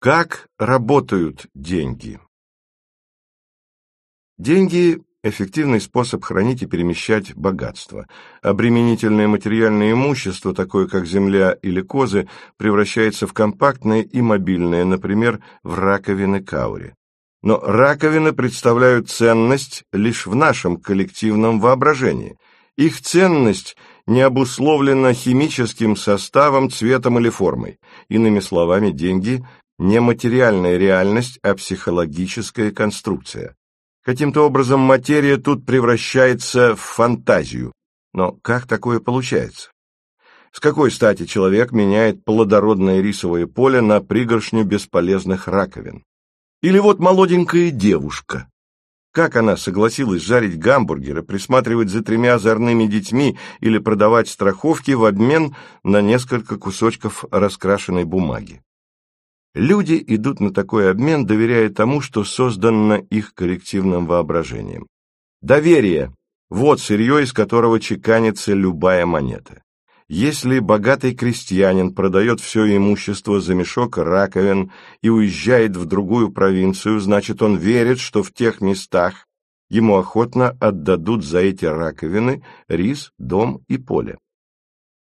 Как работают деньги? Деньги – эффективный способ хранить и перемещать богатство. Обременительное материальное имущество, такое как земля или козы, превращается в компактное и мобильное, например, в раковины каури. Но раковины представляют ценность лишь в нашем коллективном воображении. Их ценность не обусловлена химическим составом, цветом или формой. Иными словами, деньги – не материальная реальность, а психологическая конструкция. Каким-то образом материя тут превращается в фантазию. Но как такое получается? С какой стати человек меняет плодородное рисовое поле на пригоршню бесполезных раковин? Или вот молоденькая девушка. Как она согласилась жарить гамбургеры, присматривать за тремя озорными детьми или продавать страховки в обмен на несколько кусочков раскрашенной бумаги? Люди идут на такой обмен, доверяя тому, что создано их коллективным воображением. Доверие – вот сырье, из которого чеканится любая монета. Если богатый крестьянин продает все имущество за мешок раковин и уезжает в другую провинцию, значит, он верит, что в тех местах ему охотно отдадут за эти раковины рис, дом и поле.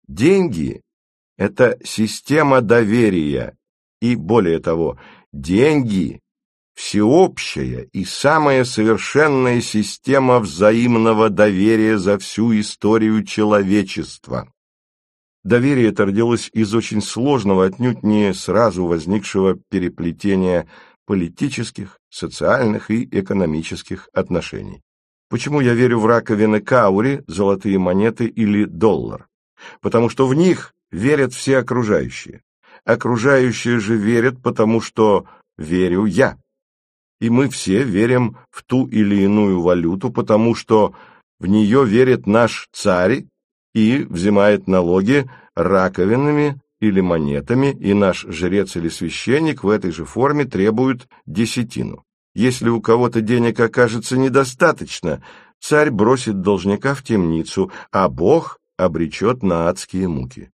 Деньги – это система доверия, и, более того, деньги – всеобщая и самая совершенная система взаимного доверия за всю историю человечества. Доверие это родилось из очень сложного, отнюдь не сразу возникшего переплетения политических, социальных и экономических отношений. Почему я верю в раковины каури, золотые монеты или доллар? Потому что в них верят все окружающие окружающие же верят, потому что верю я. И мы все верим в ту или иную валюту, потому что в нее верит наш царь и взимает налоги раковинами или монетами, и наш жрец или священник в этой же форме требует десятину. Если у кого-то денег окажется недостаточно, царь бросит должника в темницу, а Бог обречет на адские муки.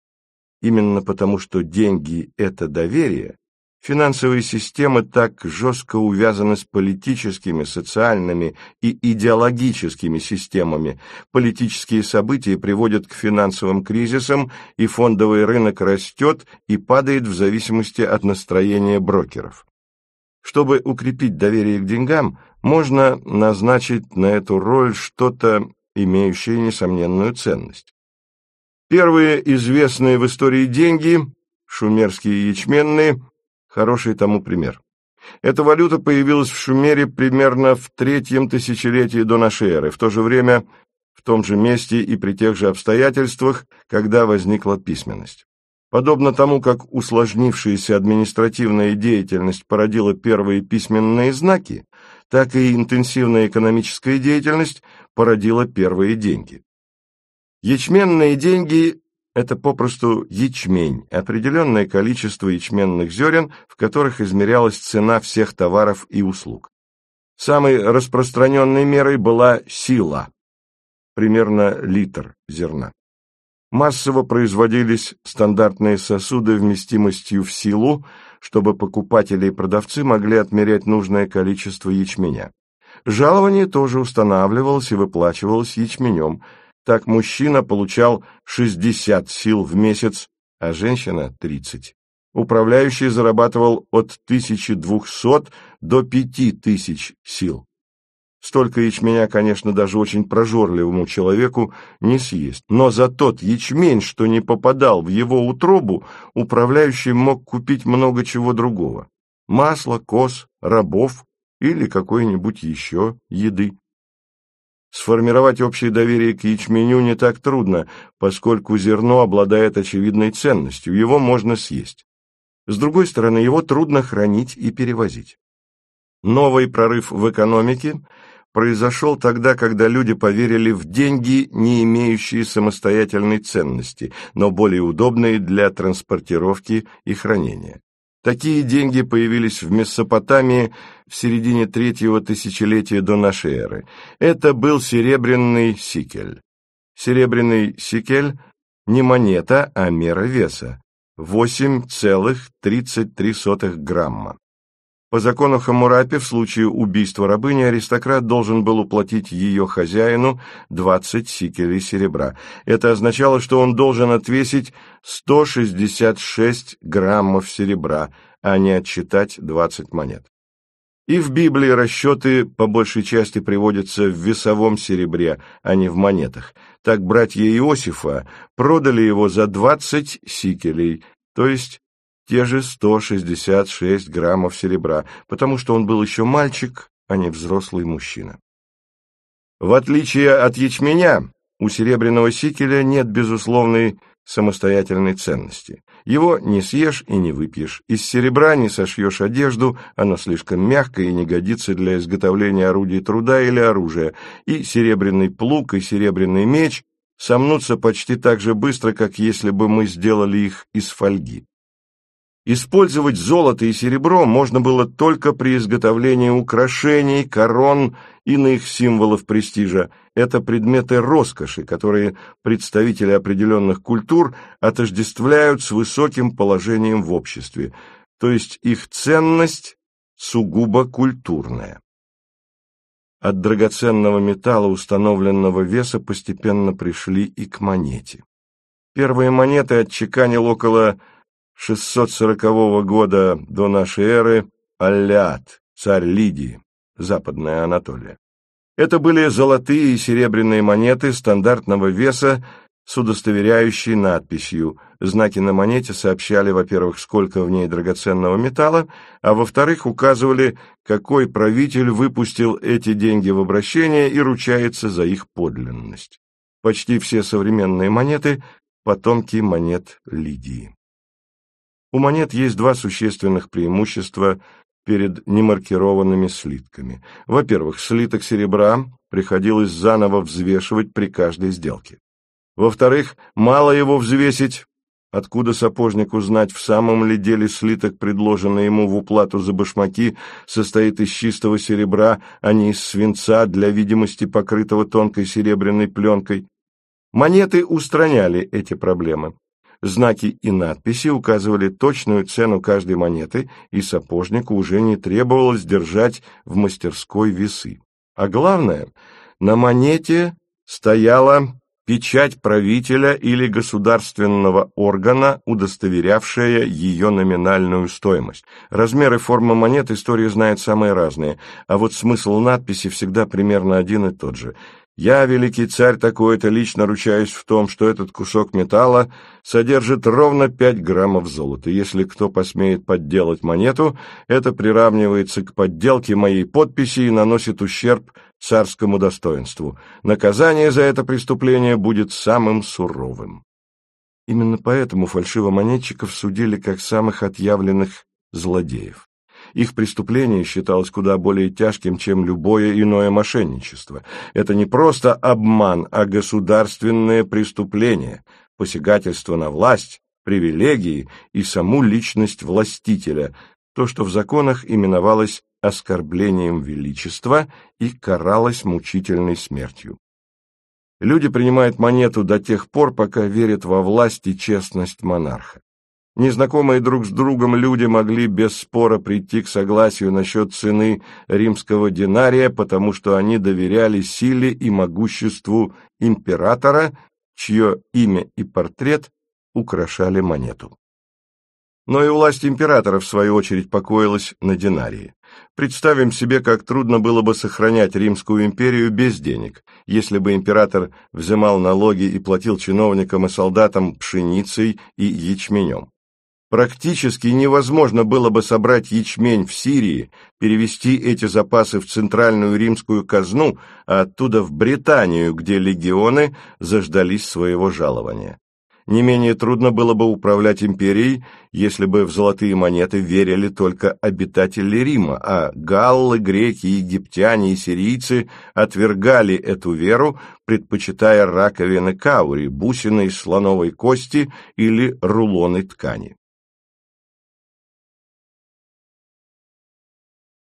Именно потому, что деньги – это доверие, финансовые системы так жестко увязаны с политическими, социальными и идеологическими системами. Политические события приводят к финансовым кризисам, и фондовый рынок растет и падает в зависимости от настроения брокеров. Чтобы укрепить доверие к деньгам, можно назначить на эту роль что-то, имеющее несомненную ценность. Первые известные в истории деньги, шумерские ячменные, хороший тому пример. Эта валюта появилась в Шумере примерно в третьем тысячелетии до нашей эры, в то же время в том же месте и при тех же обстоятельствах, когда возникла письменность. Подобно тому, как усложнившаяся административная деятельность породила первые письменные знаки, так и интенсивная экономическая деятельность породила первые деньги. Ячменные деньги – это попросту ячмень, определенное количество ячменных зерен, в которых измерялась цена всех товаров и услуг. Самой распространенной мерой была сила, примерно литр зерна. Массово производились стандартные сосуды вместимостью в силу, чтобы покупатели и продавцы могли отмерять нужное количество ячменя. Жалование тоже устанавливалось и выплачивалось ячменем – так мужчина получал 60 сил в месяц, а женщина – 30. Управляющий зарабатывал от 1200 до 5000 сил. Столько ячменя, конечно, даже очень прожорливому человеку не съесть. Но за тот ячмень, что не попадал в его утробу, управляющий мог купить много чего другого. Масло, коз, рабов или какой-нибудь еще еды. Сформировать общее доверие к ячменю не так трудно, поскольку зерно обладает очевидной ценностью, его можно съесть. С другой стороны, его трудно хранить и перевозить. Новый прорыв в экономике произошел тогда, когда люди поверили в деньги, не имеющие самостоятельной ценности, но более удобные для транспортировки и хранения. Такие деньги появились в Месопотамии в середине третьего тысячелетия до нашей эры. Это был серебряный сикель. Серебряный сикель – не монета, а мера веса. 8,33 грамма. По закону Хаммурапи в случае убийства рабыни аристократ должен был уплатить ее хозяину 20 сикелей серебра. Это означало, что он должен отвесить 166 граммов серебра, а не отчитать 20 монет. И в Библии расчеты по большей части приводятся в весовом серебре, а не в монетах. Так братья Иосифа продали его за 20 сикелей, то есть те же 166 граммов серебра, потому что он был еще мальчик, а не взрослый мужчина. В отличие от ячменя, у серебряного сикеля нет безусловной самостоятельной ценности. Его не съешь и не выпьешь. Из серебра не сошьешь одежду, оно слишком мягкое и не годится для изготовления орудий труда или оружия. И серебряный плуг, и серебряный меч сомнутся почти так же быстро, как если бы мы сделали их из фольги. Использовать золото и серебро можно было только при изготовлении украшений, корон, иных символов престижа. Это предметы роскоши, которые представители определенных культур отождествляют с высоким положением в обществе, то есть их ценность сугубо культурная. От драгоценного металла установленного веса постепенно пришли и к монете. Первые монеты отчеканил около 640 года до нашей эры Аллят, царь Лидии, Западная Анатолия. Это были золотые и серебряные монеты стандартного веса с удостоверяющей надписью. Знаки на монете сообщали, во-первых, сколько в ней драгоценного металла, а во-вторых, указывали, какой правитель выпустил эти деньги в обращение и ручается за их подлинность. Почти все современные монеты – потомки монет Лидии. У монет есть два существенных преимущества перед немаркированными слитками. Во-первых, слиток серебра приходилось заново взвешивать при каждой сделке. Во-вторых, мало его взвесить, откуда сапожнику знать, в самом ли деле слиток, предложенный ему в уплату за башмаки, состоит из чистого серебра, а не из свинца, для видимости покрытого тонкой серебряной пленкой. Монеты устраняли эти проблемы. Знаки и надписи указывали точную цену каждой монеты, и сапожнику уже не требовалось держать в мастерской весы. А главное, на монете стояла печать правителя или государственного органа, удостоверявшая ее номинальную стоимость. Размеры формы монет история знает самые разные, а вот смысл надписи всегда примерно один и тот же – я, великий царь такой-то, лично ручаюсь в том, что этот кусок металла содержит ровно пять граммов золота. Если кто посмеет подделать монету, это приравнивается к подделке моей подписи и наносит ущерб царскому достоинству. Наказание за это преступление будет самым суровым. Именно поэтому фальшивомонетчиков судили как самых отъявленных злодеев. Их преступление считалось куда более тяжким, чем любое иное мошенничество. Это не просто обман, а государственное преступление, посягательство на власть, привилегии и саму личность властителя, то, что в законах именовалось оскорблением величества и каралось мучительной смертью. Люди принимают монету до тех пор, пока верят во власть и честность монарха. Незнакомые друг с другом люди могли без спора прийти к согласию насчет цены римского динария, потому что они доверяли силе и могуществу императора, чье имя и портрет украшали монету. Но и власть императора, в свою очередь, покоилась на динарии. Представим себе, как трудно было бы сохранять Римскую империю без денег, если бы император взимал налоги и платил чиновникам и солдатам пшеницей и ячменем. Практически невозможно было бы собрать ячмень в Сирии, перевести эти запасы в центральную римскую казну, а оттуда в Британию, где легионы заждались своего жалования. Не менее трудно было бы управлять империей, если бы в золотые монеты верили только обитатели Рима, а галлы, греки, египтяне и сирийцы отвергали эту веру, предпочитая раковины каури, бусины из слоновой кости или рулоны ткани.